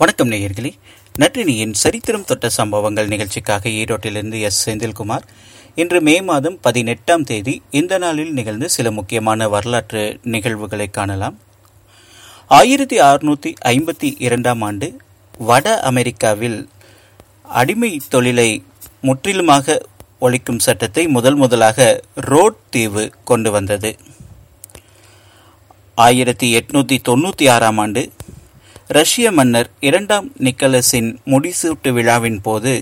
வணக்கம் நேயர்களே. நற்றினியின் சரித்திரம் தொட்ட சம்பவங்கள் நிகழ்ச்சிக்காக ஈரோட்டிலிருந்து எஸ். செந்தில்குமார். இன்று மே மாதம் பதினெட்டாம் தேதி இந்த நாளில் நிகழ்ந்து சில முக்கியமான வரலாற்று நிகழ்வுகளை காணலாம். ஆயிரத்தி அறுநூத்தி ஐம்பத்தி இரண்டாம் ஆண்டு வட அமெரிக்காவில் அடிமை தொழிலை முற்றிலுமாக ஒழிக்கும் சட்டத்தை முதல் முதலாக ரோட் தீவு கொண்டு வந்தது. ஆயிரத்தி எட்நூத்தி தொண்ணூற்றி ஆறாம் ஆண்டு ரஷ்ய மன்னர் இரண்டாம் நிக்கலஸின் முடிசூட்டு விழாவின் போது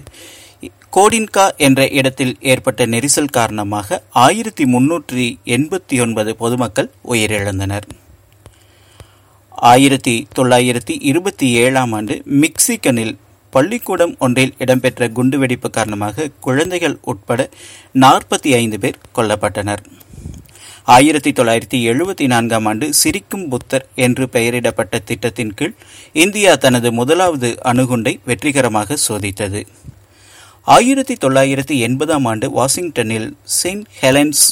கோடின்கா என்ற இடத்தில் ஏற்பட்ட நெரிசல் காரணமாக ஆயிரத்தி முன்னூற்றி எண்பத்தி ஒன்பது பொதுமக்கள் உயிரிழந்தனர். ஆயிரத்தி தொள்ளாயிரத்தி இருபத்தி ஏழாம் ஆண்டு மிக்சிகனில் பள்ளிக்கூடம் ஒன்றில் இடம்பெற்ற குண்டுவெடிப்பு காரணமாக குழந்தைகள் உட்பட நாற்பத்தி ஐந்து பேர் கொல்லப்பட்டனர். ஆயிரத்தி தொள்ளாயிரத்தி எழுபத்தி நான்காம் ஆண்டு சிரிக்கும் புத்தர் என்று பெயரிடப்பட்ட திட்டத்தின் கீழ் இந்தியா தனது முதலாவது அணுகுண்டை வெற்றிகரமாக சோதித்தது. ஆயிரத்தி தொள்ளாயிரத்தி எண்பதாம் ஆண்டு வாஷிங்டனில் செயின்ட் ஹெலன்ஸ்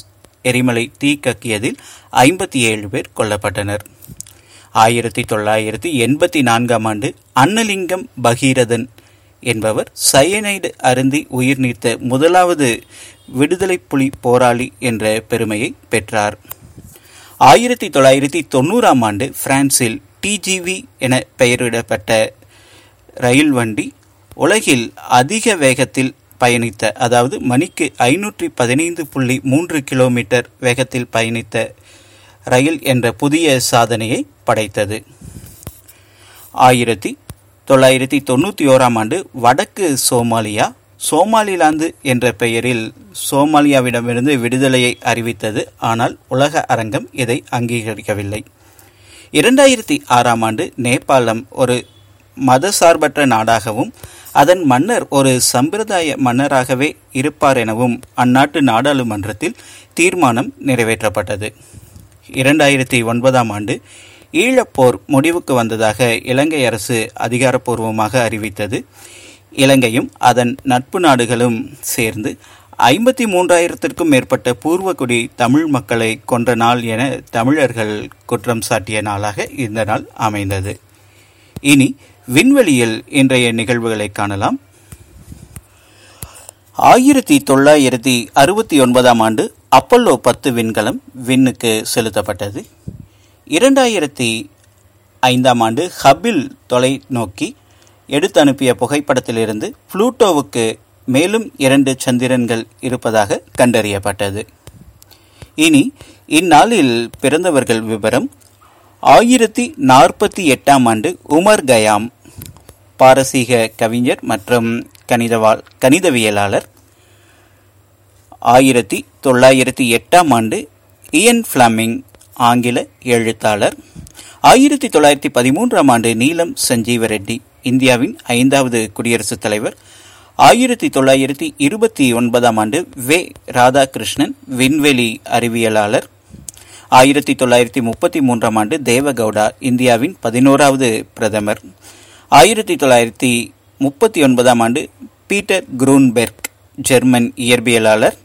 எரிமலை தீ கக்கியதில் ஐம்பத்தி ஏழு பேர் கொல்லப்பட்டனர். ஆயிரத்தி தொள்ளாயிரத்தி எண்பத்தி நான்காம் ஆண்டு அன்னலிங்கம் பகீரதன் என்பவர் சயனைடு அருந்தி உயிர் நீத்த முதலாவது விடுதலை புலி போராளி என்ற பெருமையை பெற்றார். ஆயிரத்தி தொள்ளாயிரத்தி தொண்ணூறாம் ஆண்டு பிரான்சில் டிஜிவி என பெயரிடப்பட்ட ரயில் வண்டி உலகில் அதிக வேகத்தில் பயணித்த அதாவது மணிக்கு ஐநூற்றி பதினைந்து புள்ளி மூன்று கிலோமீட்டர் வேகத்தில் பயணித்த ரயில் என்ற புதிய சாதனையை படைத்தது. ஆயிரத்தி தொள்ளாயிரத்தி தொண்ணூற்றி ஓராம் ஆண்டு வடக்கு சோமாலியா சோமாலிலாந்து என்ற பெயரில் சோமாலியாவிடமிருந்து விடுதலையை அறிவித்தது. ஆனால் உலக அரங்கம் இதை அங்கீகரிக்கவில்லை. இரண்டாயிரத்தி ஆறாம் ஆண்டு நேபாளம் ஒரு மதசார்பற்ற நாடாகவும் அதன் மன்னர் ஒரு சம்பிரதாய மன்னராகவே இருப்பார் எனவும் அந்நாட்டு நாடாளுமன்றத்தில் தீர்மானம் நிறைவேற்றப்பட்டது. இரண்டாயிரத்தி ஒன்பதாம் ஆண்டு ஈழப்போர் முடிவுக்கு வந்ததாக இலங்கை அரசு அதிகாரப்பூர்வமாக அறிவித்தது. இலங்கையும் அதன் நட்பு நாடுகளும் சேர்ந்து ஐம்பத்தி மூன்றாயிரத்திற்கும் மேற்பட்ட பூர்வகுடி தமிழ் மக்களை கொன்ற நாள் என தமிழர்கள் குற்றம் சாட்டிய நாளாக இந்த நாள் அமைந்தது. இனி விண்வெளியில் இன்றைய நிகழ்வுகளை காணலாம். ஆயிரத்தி தொள்ளாயிரத்தி அறுபத்தி ஒன்பதாம் ஆண்டு அப்பல்லோ பத்து விண்கலம் விண்ணுக்கு செலுத்தப்பட்டது. இரண்டாயிரத்தி ஐந்தாம் ஆண்டு ஹபில் தொலைநோக்கி எடுத்து அனுப்பிய புகைப்படத்திலிருந்து புளூட்டோவுக்கு மேலும் இரண்டு சந்திரன்கள் இருப்பதாக கண்டறியப்பட்டது. இனி இந்நாளில் பிறந்தவர்கள் விவரம் ஆயிரத்தி நாற்பத்தி எட்டாம் ஆண்டு உமர் கயாம் பாரசீக கவிஞர் மற்றும் கணிதவாள் கணிதவியலாளர். ஆயிரத்தி தொள்ளாயிரத்தி எட்டாம் ஆண்டு இயன் பிளமிங் ஆங்கில எழுத்தாளர். ஆயிரத்தி தொள்ளாயிரத்தி பதிமூன்றாம் ஆண்டு நீலம் சஞ்சீவ ரெட்டி இந்தியாவின் ஐந்தாவது குடியரசுத் தலைவர். ஆயிரத்தி தொள்ளாயிரத்தி இருபத்தி ஒன்பதாம் ஆண்டு வே. ராதாகிருஷ்ணன் விண்வெளி அறிவியலாளர். ஆயிரத்தி தொள்ளாயிரத்தி முப்பத்தி மூன்றாம் ஆண்டு தேவகவுடா இந்தியாவின் பதினோராவது பிரதமர். ஆயிரத்தி தொள்ளாயிரத்தி முப்பத்தி ஒன்பதாம் ஆண்டு பீட்டர் குரூன்பெர்க் ஜெர்மன் இயற்பியலாளர்.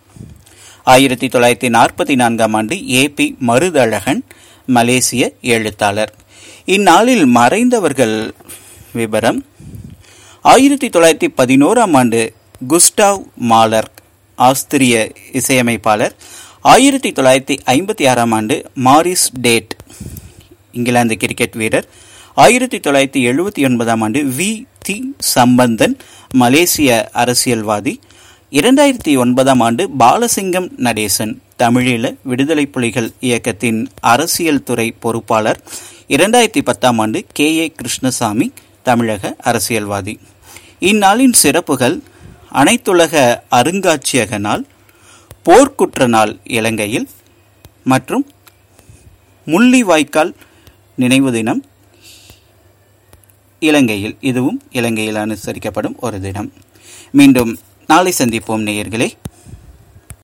ஆயிரத்தி தொள்ளாயிரத்தி நாற்பத்தி நான்காம் ஆண்டு ஏ பி மருதழகன் மலேசிய எழுத்தாளர். இந்நாளில் மறைந்தவர்கள் விபரம். ஆயிரத்தி தொள்ளாயிரத்தி பதினோராம் ஆண்டு குஸ்டாவ் மாலர் ஆஸ்திரிய இசையமைப்பாளர். ஆயிரத்தி தொள்ளாயிரத்தி ஐம்பத்தி ஆறாம் ஆண்டு மாரிஸ் டேட் இங்கிலாந்து கிரிக்கெட் வீரர். ஆயிரத்தி தொள்ளாயிரத்தி எழுபத்தி ஒன்பதாம் ஆண்டு வி தி சம்பந்தன் மலேசிய அரசியல்வாதி. இரண்டாயிரத்தி ஒன்பதாம் ஆண்டு பாலசிங்கம் நடேசன் தமிழீழ விடுதலை புலிகள் இயக்கத்தின் அரசியல் துறை பொறுப்பாளர். இரண்டாயிரத்தி பத்தாம் ஆண்டு கே. ஏ. கிருஷ்ணசாமி தமிழக அரசியல்வாதி. இந்நாளின் சிறப்புகள் அனைத்துலக அருங்காட்சியக நாள் போர்க்குற்ற நாள் இலங்கையில் மற்றும் முள்ளிவாய்க்கால் நினைவு தினம் இலங்கையில். இதுவும் இலங்கையில் அனுசரிக்கப்படும் ஒரு தினம். மீண்டும் நாளை சந்திப்போம் நேயர்களே.